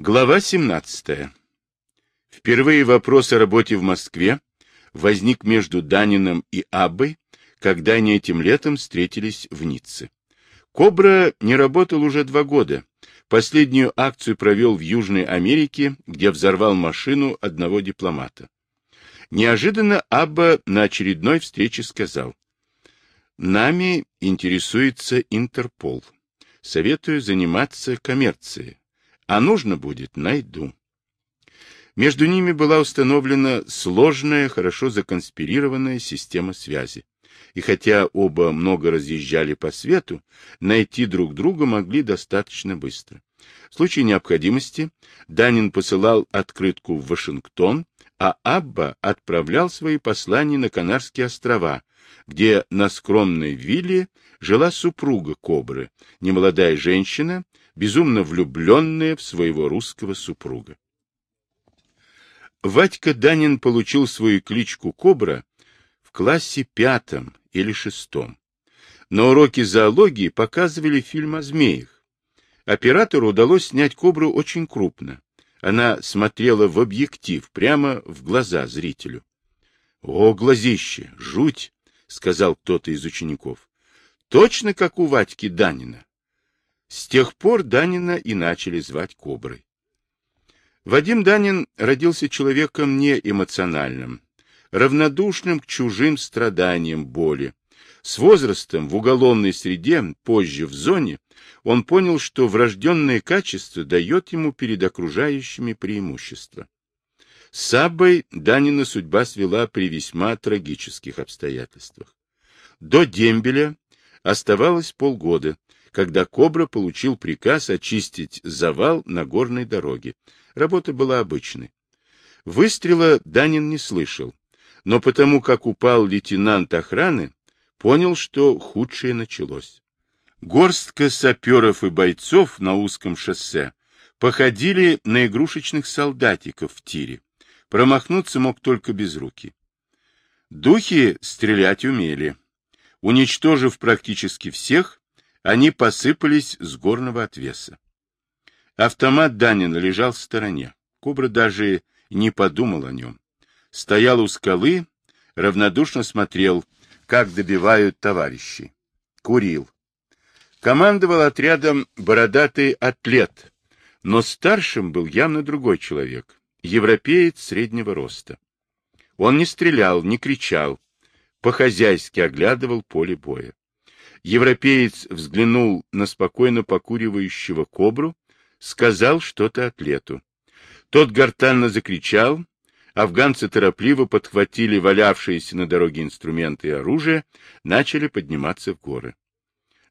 Глава 17. Впервые вопрос о работе в Москве возник между Данином и Аббой, когда они этим летом встретились в Ницце. Кобра не работал уже два года. Последнюю акцию провел в Южной Америке, где взорвал машину одного дипломата. Неожиданно Абба на очередной встрече сказал, «Нами интересуется Интерпол. Советую заниматься коммерцией. А нужно будет, найду». Между ними была установлена сложная, хорошо законспирированная система связи. И хотя оба много разъезжали по свету, найти друг друга могли достаточно быстро. В случае необходимости Данин посылал открытку в Вашингтон, а Абба отправлял свои послания на Канарские острова, где на скромной вилле жила супруга Кобры, немолодая женщина, безумно влюбленная в своего русского супруга. Вадька Данин получил свою кличку Кобра в классе пятом или шестом. На уроке зоологии показывали фильм о змеях. Оператору удалось снять кобру очень крупно. Она смотрела в объектив, прямо в глаза зрителю. — О, глазище, жуть! — сказал кто-то из учеников. — Точно как у Вадьки Данина. С тех пор Данина и начали звать коброй. Вадим Данин родился человеком неэмоциональным, равнодушным к чужим страданиям боли. С возрастом в уголовной среде, позже в зоне, он понял, что врожденное качество дает ему перед окружающими преимущество. С Аббой Данина судьба свела при весьма трагических обстоятельствах. До дембеля оставалось полгода, когда Кобра получил приказ очистить завал на горной дороге. Работа была обычной. Выстрела Данин не слышал, но потому как упал лейтенант охраны, понял, что худшее началось. Горстка саперов и бойцов на узком шоссе походили на игрушечных солдатиков в тире. Промахнуться мог только без руки. Духи стрелять умели. Уничтожив практически всех, они посыпались с горного отвеса. Автомат Данина лежал в стороне. Кобра даже не подумал о нем стоял у скалы, равнодушно смотрел, как добивают товарищей. Курил. Командовал отрядом бородатый атлет, но старшим был явно другой человек, европеец среднего роста. Он не стрелял, не кричал, по-хозяйски оглядывал поле боя. Европеец взглянул на спокойно покуривающего кобру, сказал что-то атлету. Тот гортанно закричал, Афганцы торопливо подхватили валявшиеся на дороге инструменты и оружие, начали подниматься в горы.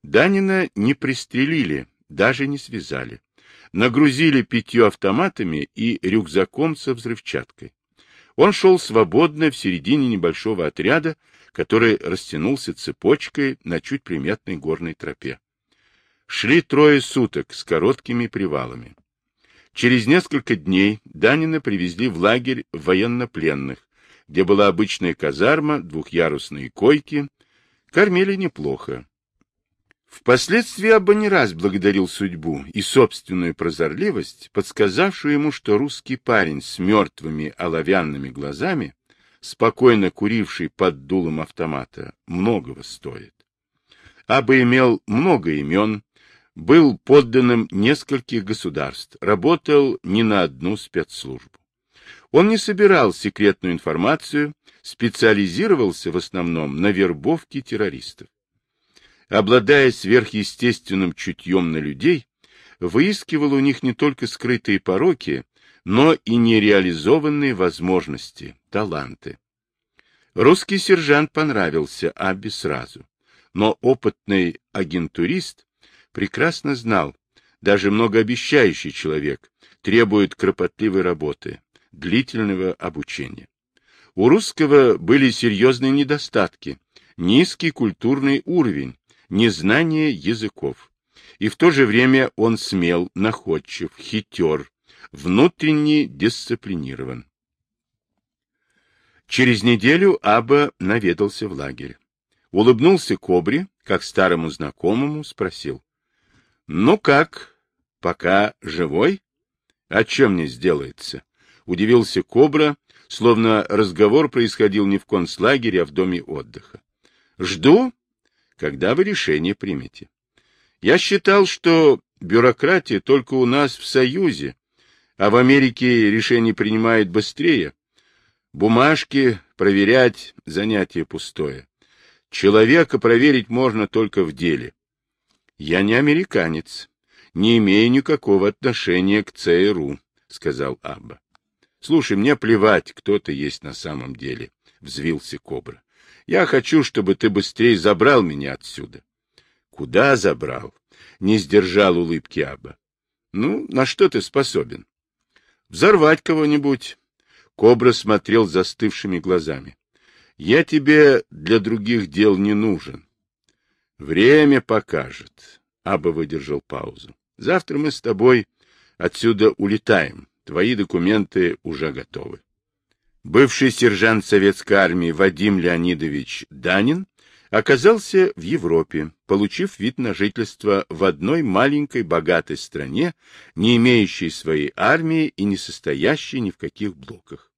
Данина не пристрелили, даже не связали. Нагрузили пятью автоматами и рюкзаком со взрывчаткой. Он шел свободно в середине небольшого отряда, который растянулся цепочкой на чуть приметной горной тропе. Шли трое суток с короткими привалами. Через несколько дней Данина привезли в лагерь военнопленных, где была обычная казарма, двухъярусные койки. Кормили неплохо. Впоследствии Абба не раз благодарил судьбу и собственную прозорливость, подсказавшую ему, что русский парень с мертвыми оловянными глазами, спокойно куривший под дулом автомата, многого стоит. Аба имел много имен, был подданным нескольких государств, работал не на одну спецслужбу. Он не собирал секретную информацию, специализировался в основном на вербовке террористов. Обладая сверхъестественным чутьем на людей, выискивал у них не только скрытые пороки, но и нереализованные возможности, таланты. Русский сержант понравился Абби сразу, но опытный агентурист прекрасно знал, даже многообещающий человек требует кропотливой работы, длительного обучения. У русского были серьезные недостатки, низкий культурный уровень, незнание языков. И в то же время он смел, находчив, хитер, внутренне дисциплинирован. Через неделю Аба наведался в лагерь. Улыбнулся Кобре, как старому знакомому, спросил. Ну как, пока живой? А чем мне сделается? Удивился Кобра, словно разговор происходил не в концлагере, а в доме отдыха. Жду, когда вы решение примете. Я считал, что бюрократия только у нас в Союзе, а в Америке решение принимают быстрее. Бумажки проверять — занятие пустое. Человека проверить можно только в деле. Я не американец, не имею никакого отношения к ЦРУ, — сказал Абба. — Слушай, мне плевать, кто ты есть на самом деле, — взвился Кобра. — Я хочу, чтобы ты быстрее забрал меня отсюда. — Куда забрал? — не сдержал улыбки Абба. — Ну, на что ты способен? — Взорвать кого-нибудь. Кобра смотрел застывшими глазами. — Я тебе для других дел не нужен. — Время покажет. Аба выдержал паузу. — Завтра мы с тобой отсюда улетаем. Твои документы уже готовы. Бывший сержант советской армии Вадим Леонидович Данин оказался в Европе, получив вид на жительство в одной маленькой богатой стране, не имеющей своей армии и не состоящей ни в каких блоках.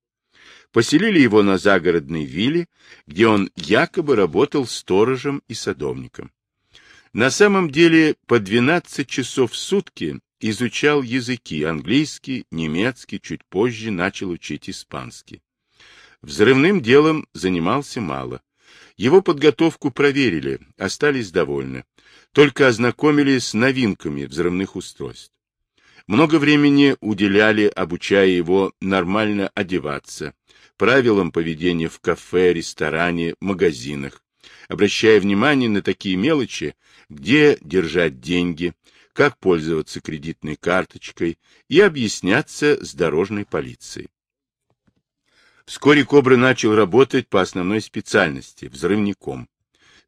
Поселили его на загородной вилле, где он якобы работал сторожем и садовником. На самом деле по 12 часов в сутки изучал языки английский, немецкий, чуть позже начал учить испанский. Взрывным делом занимался мало. Его подготовку проверили, остались довольны. Только ознакомились с новинками взрывных устройств. Много времени уделяли, обучая его нормально одеваться, правилам поведения в кафе, ресторане, магазинах, обращая внимание на такие мелочи, где держать деньги, как пользоваться кредитной карточкой и объясняться с дорожной полицией. Вскоре Кобра начал работать по основной специальности – взрывником.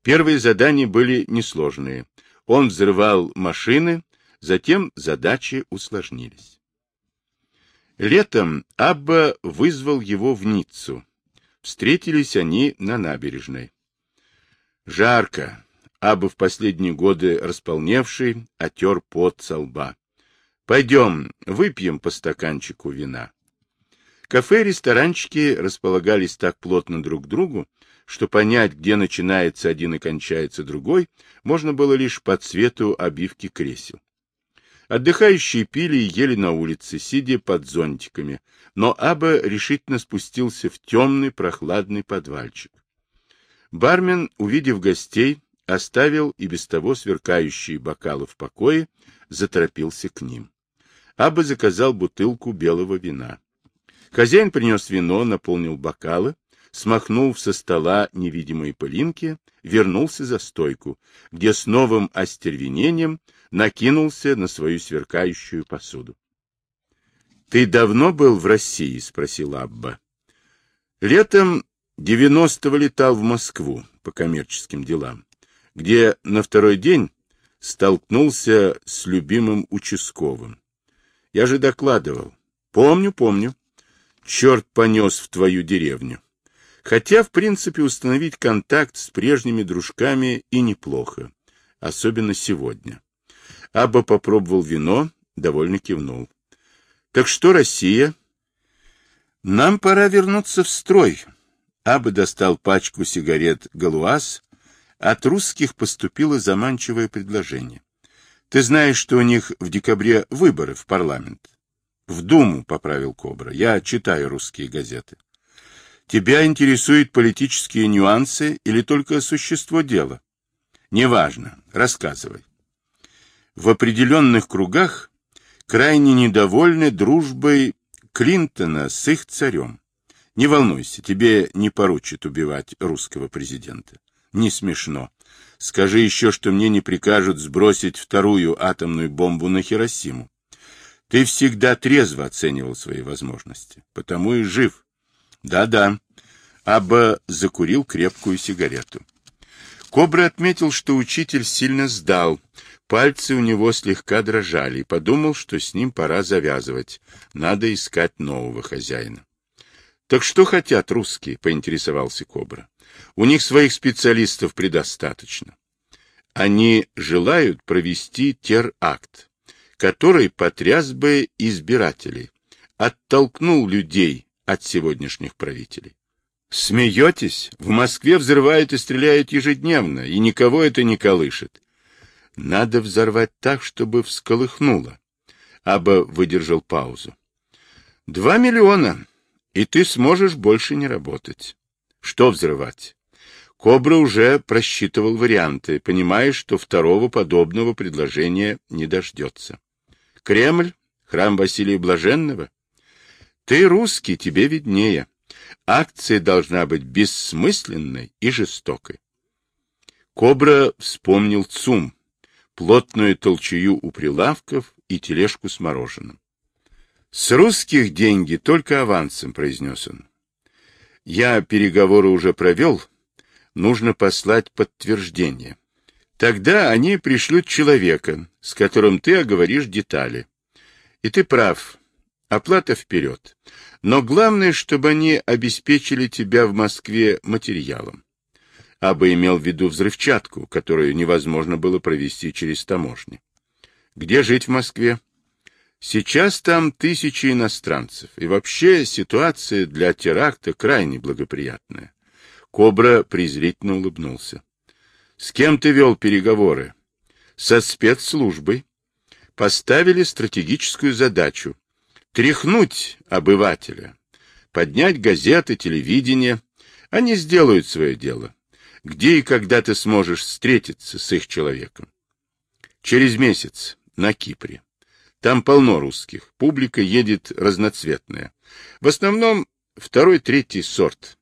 Первые задания были несложные. Он взрывал машины, затем задачи усложнились. Летом Абба вызвал его в Ниццу. Встретились они на набережной. Жарко, Аба в последние годы располневший, отер пот со лба. — Пойдем, выпьем по стаканчику вина. Кафе и ресторанчики располагались так плотно друг к другу, что понять, где начинается один и кончается другой, можно было лишь по цвету обивки кресел. Отдыхающие пили и ели на улице, сидя под зонтиками, но Аба решительно спустился в темный прохладный подвальчик. Бармен, увидев гостей, оставил и без того сверкающие бокалы в покое, заторопился к ним. Аба заказал бутылку белого вина. Хозяин принес вино, наполнил бокалы, смахнул со стола невидимые пылинки, вернулся за стойку, где с новым остервенением накинулся на свою сверкающую посуду. — Ты давно был в России? — спросил Абба. — Летом девяностого летал в Москву по коммерческим делам где на второй день столкнулся с любимым участковым. Я же докладывал. Помню, помню. Черт понес в твою деревню. Хотя, в принципе, установить контакт с прежними дружками и неплохо. Особенно сегодня. Аба попробовал вино, довольно кивнул. Так что Россия? Нам пора вернуться в строй. Аба достал пачку сигарет «Галуаз», от русских поступило заманчивое предложение. Ты знаешь, что у них в декабре выборы в парламент? В Думу, поправил Кобра. Я читаю русские газеты. Тебя интересуют политические нюансы или только существо дела? Неважно. Рассказывай. В определенных кругах крайне недовольны дружбой Клинтона с их царем. Не волнуйся, тебе не поручат убивать русского президента не смешно. Скажи еще, что мне не прикажут сбросить вторую атомную бомбу на Хиросиму. Ты всегда трезво оценивал свои возможности, потому и жив. Да-да. Аба закурил крепкую сигарету. Кобра отметил, что учитель сильно сдал. Пальцы у него слегка дрожали, и подумал, что с ним пора завязывать. Надо искать нового хозяина. — Так что хотят русские? — поинтересовался Кобра. У них своих специалистов предостаточно. Они желают провести теракт. Который потряс бы избирателей, оттолкнул людей от сегодняшних правителей. Смеетесь? В Москве взрывают и стреляют ежедневно, и никого это не колышет. Надо взорвать так, чтобы всколыхнуло. Аба выдержал паузу. Два миллиона, и ты сможешь больше не работать. Что взрывать? Кобра уже просчитывал варианты, понимая, что второго подобного предложения не дождется. Кремль? Храм Василия Блаженного? Ты русский, тебе виднее. Акция должна быть бессмысленной и жестокой. Кобра вспомнил ЦУМ, плотную толчую у прилавков и тележку с мороженым. «С русских деньги только авансом», — произнес он. «Я переговоры уже провел, нужно послать подтверждение. Тогда они пришлют человека, с которым ты оговоришь детали. И ты прав, оплата вперед. Но главное, чтобы они обеспечили тебя в Москве материалом. Аба имел в виду взрывчатку, которую невозможно было провести через таможни. Где жить в Москве? Сейчас там тысячи иностранцев, и вообще ситуация для теракта крайне благоприятная. Кобра презрительно улыбнулся. С кем ты вел переговоры? Со спецслужбой. Поставили стратегическую задачу тряхнуть обывателя, поднять газеты, телевидение. Они сделают свое дело. Где и когда ты сможешь встретиться с их человеком? Через месяц на Кипре. Там полно русских. Публика едет разноцветная. В основном второй-третий сорт.